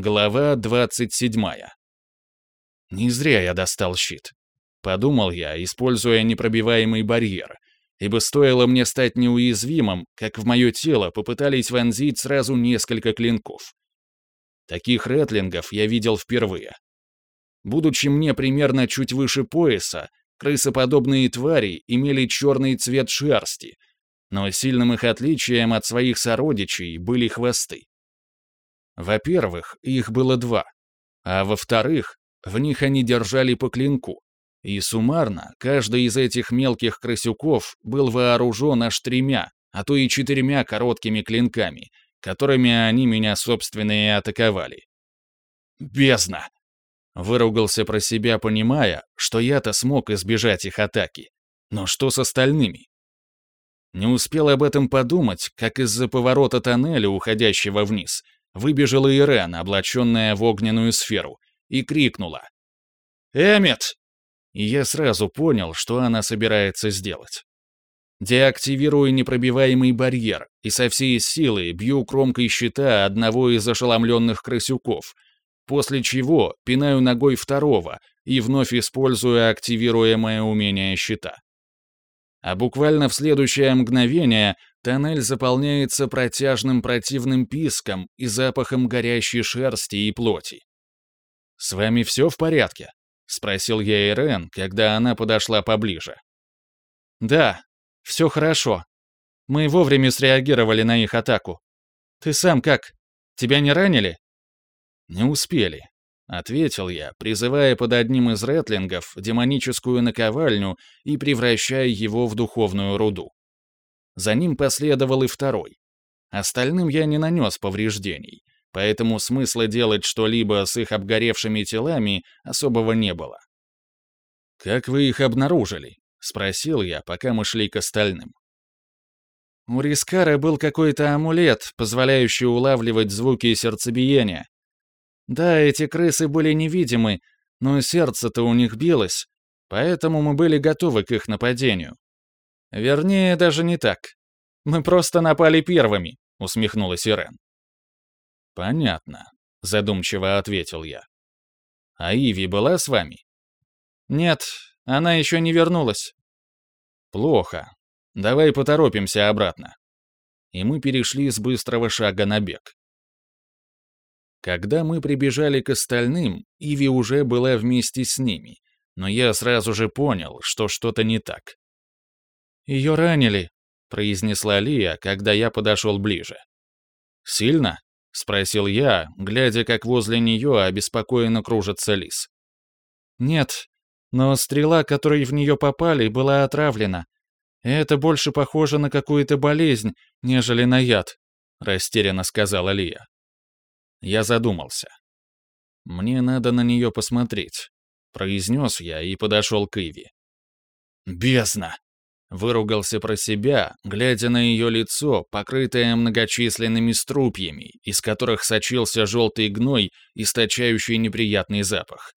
Глава 27. Не зря я достал щит. Подумал я, используя непробиваемый барьер, ибо стоило мне стать неуязвимым, как в мое тело попытались вонзить сразу несколько клинков. Таких ретлингов я видел впервые. Будучи мне примерно чуть выше пояса, крысоподобные твари имели черный цвет шерсти, но сильным их отличием от своих сородичей были хвосты. Во-первых, их было два, а во-вторых, в них они держали по клинку, и суммарно каждый из этих мелких крысюков был вооружен аж тремя, а то и четырьмя короткими клинками, которыми они меня, собственно, и атаковали. «Бездна!» Выругался про себя, понимая, что я-то смог избежать их атаки. Но что с остальными? Не успел об этом подумать, как из-за поворота тоннеля, уходящего вниз, выбежала Ирен, облаченная в огненную сферу, и крикнула. «Эммет!» И я сразу понял, что она собирается сделать. Деактивирую непробиваемый барьер и со всей силы бью кромкой щита одного из ошеломленных крысюков, после чего пинаю ногой второго и вновь использую активируемое умение щита. А буквально в следующее мгновение тоннель заполняется протяжным противным писком и запахом горящей шерсти и плоти. «С вами все в порядке?» — спросил я Ирен, когда она подошла поближе. «Да, все хорошо. Мы вовремя среагировали на их атаку. Ты сам как? Тебя не ранили?» «Не успели. — ответил я, призывая под одним из ретлингов демоническую наковальню и превращая его в духовную руду. За ним последовал и второй. Остальным я не нанес повреждений, поэтому смысла делать что-либо с их обгоревшими телами особого не было. «Как вы их обнаружили?» — спросил я, пока мы шли к остальным. У Рискара был какой-то амулет, позволяющий улавливать звуки сердцебиения, да, эти крысы были невидимы, но сердце-то у них билось, поэтому мы были готовы к их нападению. Вернее, даже не так. Мы просто напали первыми, усмехнулась Ирен. Понятно, задумчиво ответил я. А Иви была с вами? Нет, она еще не вернулась. Плохо. Давай поторопимся обратно. И мы перешли с быстрого шага на бег. Когда мы прибежали к остальным, Иви уже была вместе с ними, но я сразу же понял, что что-то не так. «Ее ранили», — произнесла Лия, когда я подошел ближе. «Сильно?» — спросил я, глядя, как возле нее обеспокоенно кружится лис. «Нет, но стрела, которой в нее попали, была отравлена. Это больше похоже на какую-то болезнь, нежели на яд», — растерянно сказала Лия. Я задумался. «Мне надо на нее посмотреть», — произнес я и подошел к Иви. «Бездна!» — выругался про себя, глядя на ее лицо, покрытое многочисленными струпьями, из которых сочился желтый гной, источающий неприятный запах.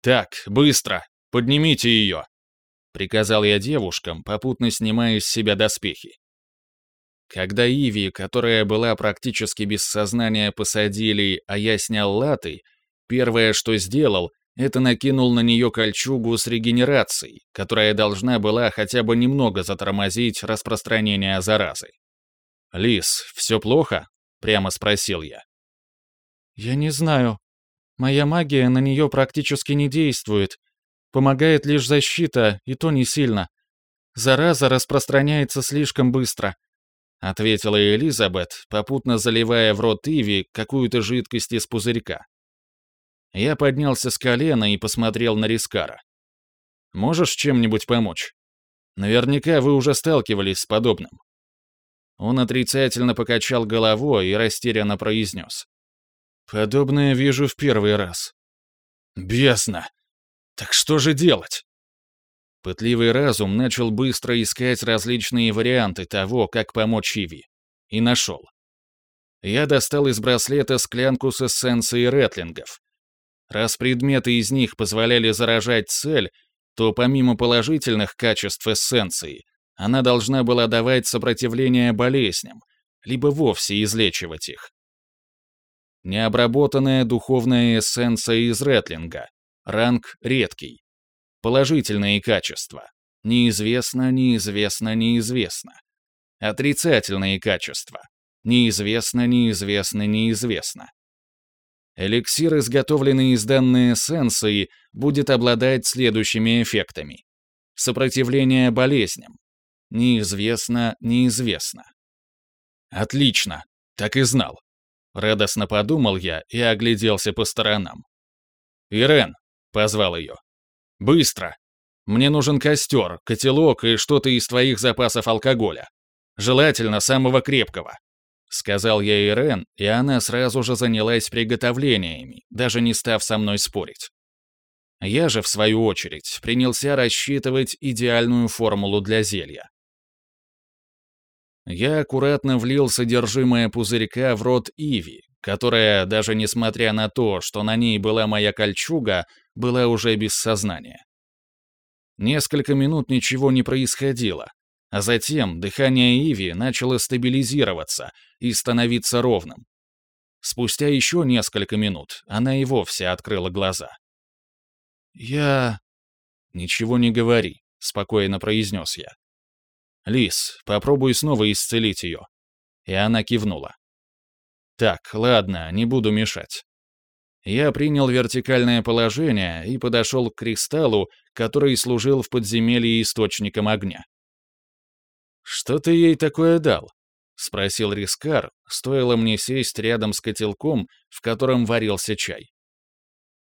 «Так, быстро! Поднимите ее!» — приказал я девушкам, попутно снимая с себя доспехи. Когда Иви, которая была практически без сознания, посадили, а я снял латы, первое, что сделал, это накинул на нее кольчугу с регенерацией, которая должна была хотя бы немного затормозить распространение заразы. «Лис, все плохо?» — прямо спросил я. «Я не знаю. Моя магия на нее практически не действует. Помогает лишь защита, и то не сильно. Зараза распространяется слишком быстро. — ответила Элизабет, попутно заливая в рот Иви какую-то жидкость из пузырька. Я поднялся с колена и посмотрел на Рискара. «Можешь чем-нибудь помочь? Наверняка вы уже сталкивались с подобным». Он отрицательно покачал головой и растерянно произнес. «Подобное вижу в первый раз». «Бесно! Так что же делать?» Пытливый разум начал быстро искать различные варианты того, как помочь Иви. И нашел. Я достал из браслета склянку с эссенцией ретлингов. Раз предметы из них позволяли заражать цель, то помимо положительных качеств эссенции, она должна была давать сопротивление болезням, либо вовсе излечивать их. Необработанная духовная эссенция из ретлинга. Ранг редкий. Положительные качества. Неизвестно, неизвестно, неизвестно. Отрицательные качества. Неизвестно, неизвестно, неизвестно. Эликсир, изготовленный из данной эссенции, будет обладать следующими эффектами. Сопротивление болезням. Неизвестно, неизвестно. Отлично, так и знал. Радостно подумал я и огляделся по сторонам. «Ирен!» — позвал ее. «Быстро! Мне нужен костер, котелок и что-то из твоих запасов алкоголя. Желательно самого крепкого. Сказал я Ирен, и она сразу же занялась приготовлениями, даже не став со мной спорить. Я же, в свою очередь, принялся рассчитывать идеальную формулу для зелья. Я аккуратно влил содержимое пузырька в рот Иви, которая, даже несмотря на то, что на ней была моя кольчуга, была уже без сознания. Несколько минут ничего не происходило, а затем дыхание Иви начало стабилизироваться и становиться ровным. Спустя еще несколько минут она и вовсе открыла глаза. «Я...» «Ничего не говори», — спокойно произнес я. «Лис, попробуй снова исцелить ее». И она кивнула. «Так, ладно, не буду мешать». Я принял вертикальное положение и подошел к кристаллу, который служил в подземелье источником огня. «Что ты ей такое дал?» — спросил Рискар, стоило мне сесть рядом с котелком, в котором варился чай.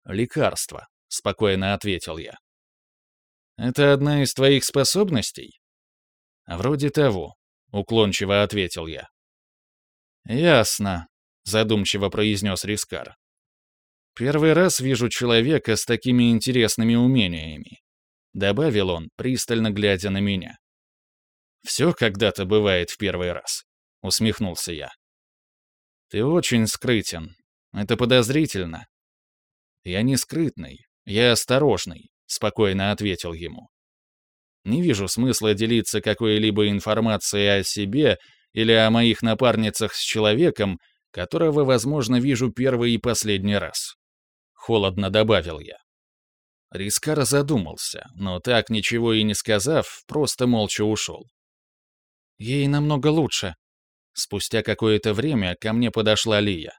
«Лекарство», — спокойно ответил я. «Это одна из твоих способностей?» «Вроде того», — уклончиво ответил я. «Ясно», — задумчиво произнес Рискар. «Первый раз вижу человека с такими интересными умениями», — добавил он, пристально глядя на меня. Все когда-то бывает в первый раз», — усмехнулся я. «Ты очень скрытен. Это подозрительно». «Я не скрытный, я осторожный», — спокойно ответил ему. «Не вижу смысла делиться какой-либо информацией о себе или о моих напарницах с человеком, которого, возможно, вижу первый и последний раз». Холодно добавил я. Рискар задумался, но так ничего и не сказав, просто молча ушел. Ей намного лучше. Спустя какое-то время ко мне подошла Лия.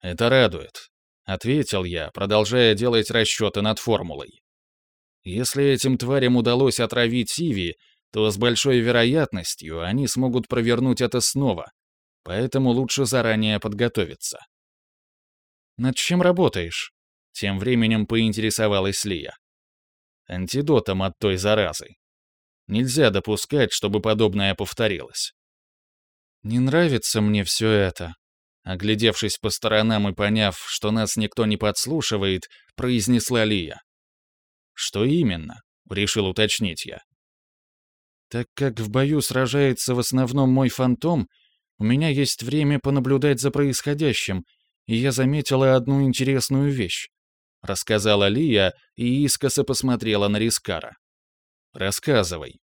«Это радует», — ответил я, продолжая делать расчеты над формулой. «Если этим тварям удалось отравить Иви, то с большой вероятностью они смогут провернуть это снова, поэтому лучше заранее подготовиться». «Над чем работаешь?» — тем временем поинтересовалась Лия. «Антидотом от той заразы», Нельзя допускать, чтобы подобное повторилось. «Не нравится мне все это», — оглядевшись по сторонам и поняв, что нас никто не подслушивает, произнесла Лия. «Что именно?» — решил уточнить я. «Так как в бою сражается в основном мой фантом, у меня есть время понаблюдать за происходящим, и я заметила одну интересную вещь», — рассказала Лия и искоса посмотрела на Рискара. Рассказывай.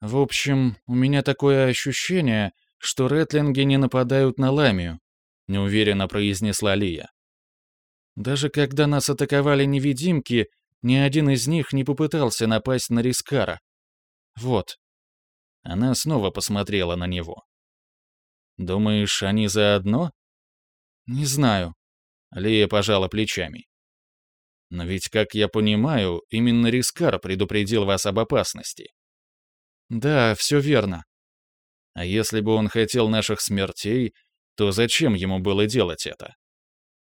В общем, у меня такое ощущение, что ретлинги не нападают на ламию, неуверенно произнесла Лия. Даже когда нас атаковали невидимки, ни один из них не попытался напасть на Рискара. Вот. Она снова посмотрела на него. «Думаешь, они заодно?» «Не знаю». Лия пожала плечами. Но ведь, как я понимаю, именно Рискар предупредил вас об опасности. Да, все верно. А если бы он хотел наших смертей, то зачем ему было делать это?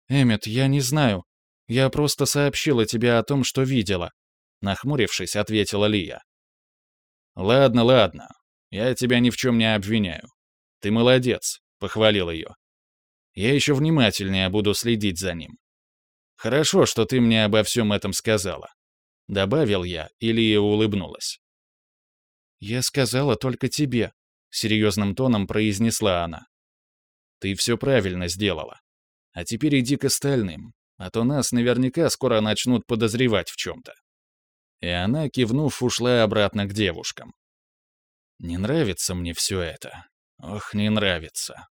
Эммет, я не знаю. Я просто сообщила тебе о том, что видела. Нахмурившись, ответила Лия. Ладно, ладно. Я тебя ни в чем не обвиняю. Ты молодец, похвалил ее. Я еще внимательнее буду следить за ним. «Хорошо, что ты мне обо всем этом сказала», — добавил я, и Лия улыбнулась. «Я сказала только тебе», — серьезным тоном произнесла она. «Ты все правильно сделала. А теперь иди к остальным, а то нас наверняка скоро начнут подозревать в чем-то». И она, кивнув, ушла обратно к девушкам. «Не нравится мне все это. Ох, не нравится.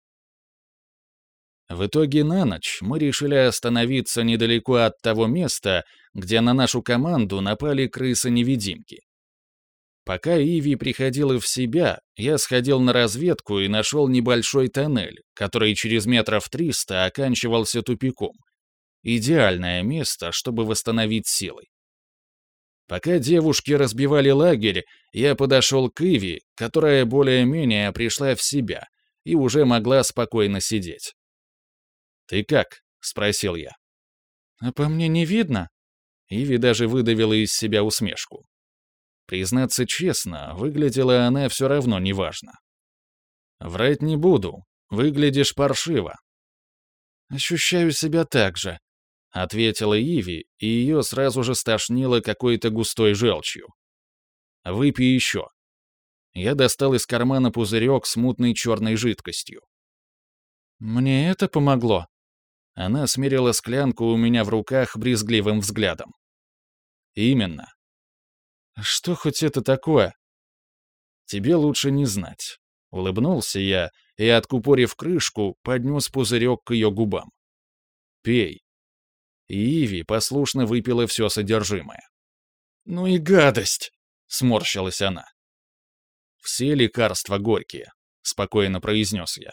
В итоге на ночь мы решили остановиться недалеко от того места, где на нашу команду напали крысы-невидимки. Пока Иви приходила в себя, я сходил на разведку и нашел небольшой тоннель, который через метров триста оканчивался тупиком. Идеальное место, чтобы восстановить силы. Пока девушки разбивали лагерь, я подошел к Иви, которая более-менее пришла в себя и уже могла спокойно сидеть. «Ты как?» — спросил я. «А по мне не видно?» Иви даже выдавила из себя усмешку. Признаться честно, выглядела она все равно неважно. «Врать не буду. Выглядишь паршиво». «Ощущаю себя так же», — ответила Иви, и ее сразу же стошнило какой-то густой желчью. «Выпей еще». Я достал из кармана пузырек с мутной черной жидкостью. «Мне это помогло?» Она смерила склянку у меня в руках брезгливым взглядом. «Именно. Что хоть это такое? Тебе лучше не знать. Улыбнулся я и, откупорив крышку, поднес пузырек к ее губам. Пей. И Иви послушно выпила все содержимое. «Ну и гадость!» — сморщилась она. «Все лекарства горькие», — спокойно произнес я.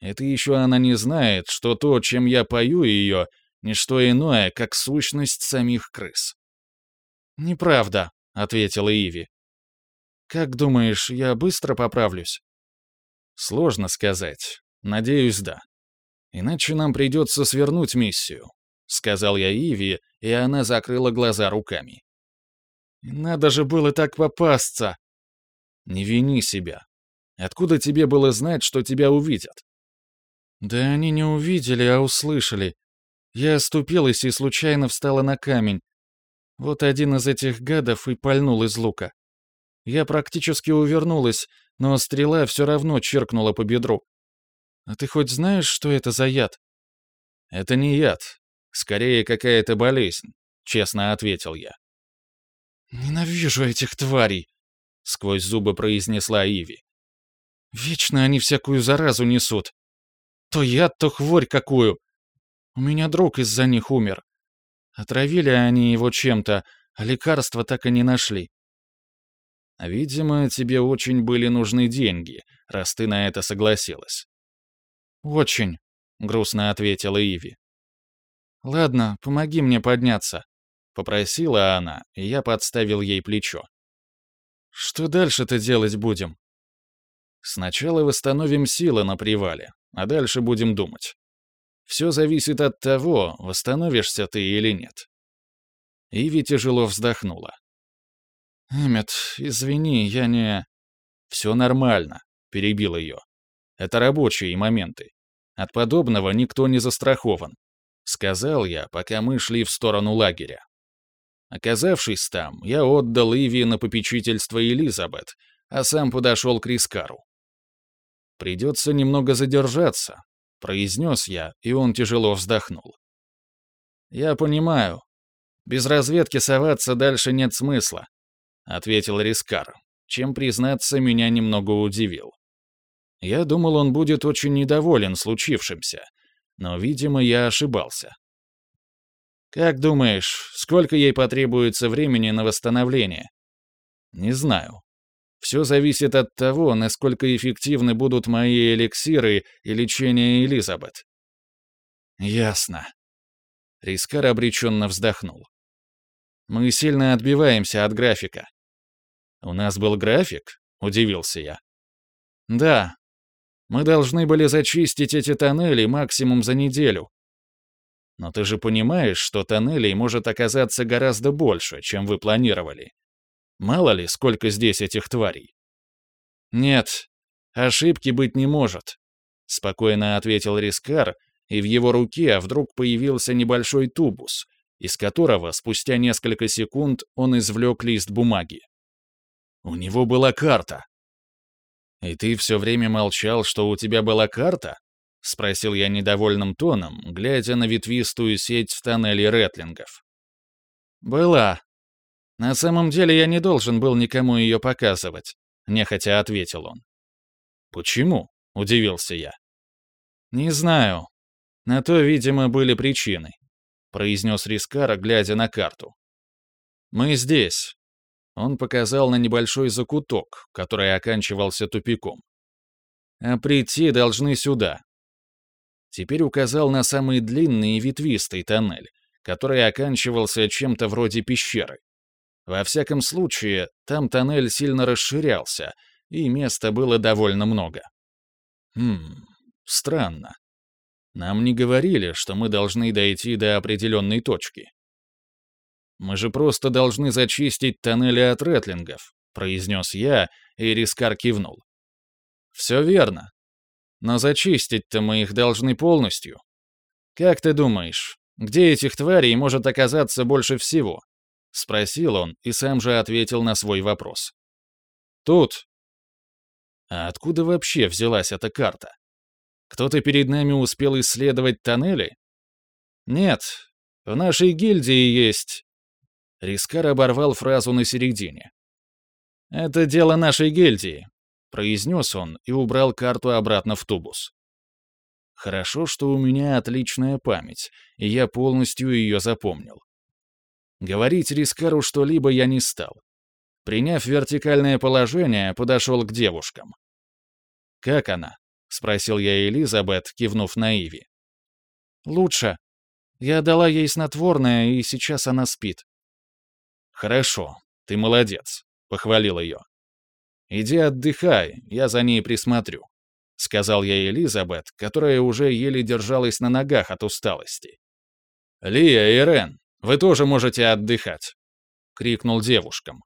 «Это еще она не знает, что то, чем я пою ее, не что иное, как сущность самих крыс». «Неправда», ответила Иви. «Как думаешь, я быстро поправлюсь?» «Сложно сказать. Надеюсь, да. Иначе нам придется свернуть миссию», — сказал я Иви, и она закрыла глаза руками. «Надо же было так попасться!» «Не вини себя. Откуда тебе было знать, что тебя увидят?» «Да они не увидели, а услышали. Я оступилась и случайно встала на камень, вот один из этих гадов и пальнул из лука. Я практически увернулась, но стрела все равно черкнула по бедру. А ты хоть знаешь, что это за яд? Это не яд. Скорее, какая-то болезнь, честно ответил я. Ненавижу этих тварей, сквозь зубы произнесла Иви. Вечно они всякую заразу несут. То яд, то хворь какую. У меня друг из-за них умер. Отравили они его чем-то, а лекарства так и не нашли. Видимо, тебе очень были нужны деньги, раз ты на это согласилась. Очень, грустно ответила Иви. Ладно, помоги мне подняться, попросила она, и я подставил ей плечо. Что дальше-то делать будем? Сначала восстановим силы на привале, а дальше будем думать. Все зависит от того, восстановишься ты или нет. Иви тяжело вздохнула. «Эммет, извини, я не...» «Все нормально», — перебил ее. «Это рабочие моменты. От подобного никто не застрахован», — сказал я, пока мы шли в сторону лагеря. Оказавшись там, я отдал Иви на попечительство Элизабет, а сам подошел к Рискару. Придется немного задержаться, — произнес я, и он тяжело вздохнул. «Я понимаю. Без разведки соваться дальше нет смысла», — ответил Рискар, чем, признаться, меня немного удивил. Я думал, он будет очень недоволен случившимся, но, видимо, я ошибался. «Как думаешь, сколько ей потребуется времени на восстановление?» «Не знаю. Все зависит от того, насколько эффективны будут мои эликсиры и лечение Элизабет. Ясно. Рискар обреченно вздохнул. Мы сильно отбиваемся от графика. У нас был график? Удивился я. Да. Мы должны были зачистить эти тоннели максимум за неделю. Но ты же понимаешь, что тоннелей может оказаться гораздо больше, чем вы планировали. Мало ли, сколько здесь этих тварей. Нет, ошибки быть не может, спокойно ответил Рискар, и в его руке вдруг появился небольшой тубус, из которого спустя несколько секунд он извлек лист бумаги. У него была карта. «И ты все время молчал, что у тебя была карта?» — спросил я недовольным тоном, глядя на ветвистую сеть в тоннеле ретлингов. «Была», «На самом деле я не должен был никому ее показывать», — нехотя ответил он. «Почему?» — удивился я. «Не знаю. На то, видимо, были причины», — произнес Рискара, глядя на карту. «Мы здесь». Он показал на небольшой закуток, который оканчивался тупиком. «А прийти должны сюда». Теперь указал на самый длинный и ветвистый тоннель, который оканчивался чем-то вроде пещеры. Во всяком случае, там тоннель сильно расширялся, и места было довольно много. Хм, странно. Нам не говорили, что мы должны дойти до определенной точки. Мы же просто должны зачистить тоннели от ретлингов, произнес я, и Рискар кивнул. Все верно. Но зачистить-то мы их должны полностью. Как ты думаешь, где этих тварей может оказаться больше всего? Спросил он и сам же ответил на свой вопрос. Тут. А откуда вообще взялась эта карта? Кто-то перед нами успел исследовать тоннели? Нет, в нашей гильдии есть... Рискар оборвал фразу на середине. «Это дело нашей гильдии», — произнес он и убрал карту обратно в тубус. Хорошо, что у меня отличная память, и я полностью ее запомнил. Говорить Рискару что-либо я не стал. Приняв вертикальное положение, подошел к девушкам. «Как она?» — спросил я Элизабет, кивнув на Иви. «Лучше. Я дала ей снотворное, и сейчас она спит». «Хорошо, ты молодец», — похвалил ее. «Иди отдыхай, я за ней присмотрю», — сказал я Элизабет, которая уже еле держалась на ногах от усталости. «Лия и Рен, вы тоже можете отдыхать», — крикнул девушкам.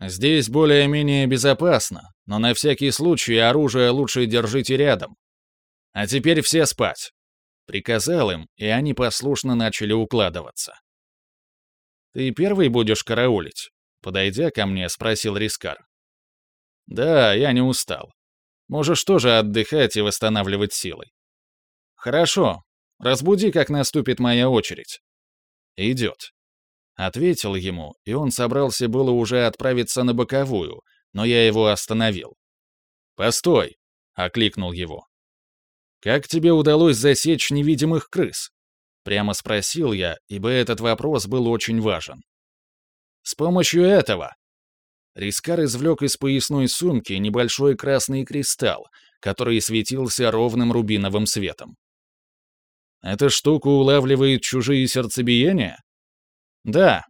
Здесь более-менее безопасно, но на всякий случай оружие лучше держите рядом. А теперь все спать. Приказал им, и они послушно начали укладываться. «Ты первый будешь караулить?» Подойдя ко мне, спросил Рискар. «Да, я не устал. Можешь тоже отдыхать и восстанавливать силы». «Хорошо. Разбуди, как наступит моя очередь». «Идет». Ответил ему, и он собрался было уже отправиться на боковую, но я его остановил. «Постой!» — окликнул его. «Как тебе удалось засечь невидимых крыс?» Прямо спросил я, ибо этот вопрос был очень важен. «С помощью этого!» Рискар извлек из поясной сумки небольшой красный кристалл, который светился ровным рубиновым светом. «Эта штука улавливает чужие сердцебиения?» «Да.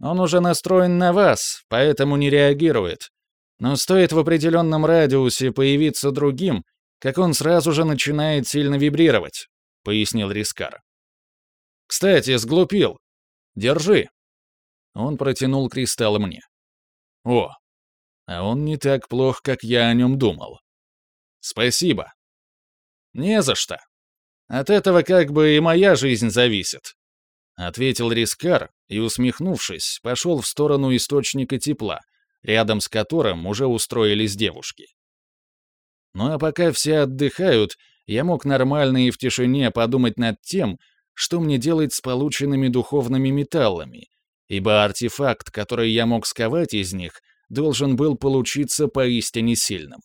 Он уже настроен на вас, поэтому не реагирует. Но стоит в определенном радиусе появиться другим, как он сразу же начинает сильно вибрировать», — пояснил Рискар. «Кстати, сглупил. Держи». Он протянул кристалл мне. «О, а он не так плох, как я о нем думал. Спасибо». «Не за что. От этого как бы и моя жизнь зависит», — ответил Рискар и, усмехнувшись, пошел в сторону источника тепла, рядом с которым уже устроились девушки. Ну а пока все отдыхают, я мог нормально и в тишине подумать над тем, что мне делать с полученными духовными металлами, ибо артефакт, который я мог сковать из них, должен был получиться поистине сильным.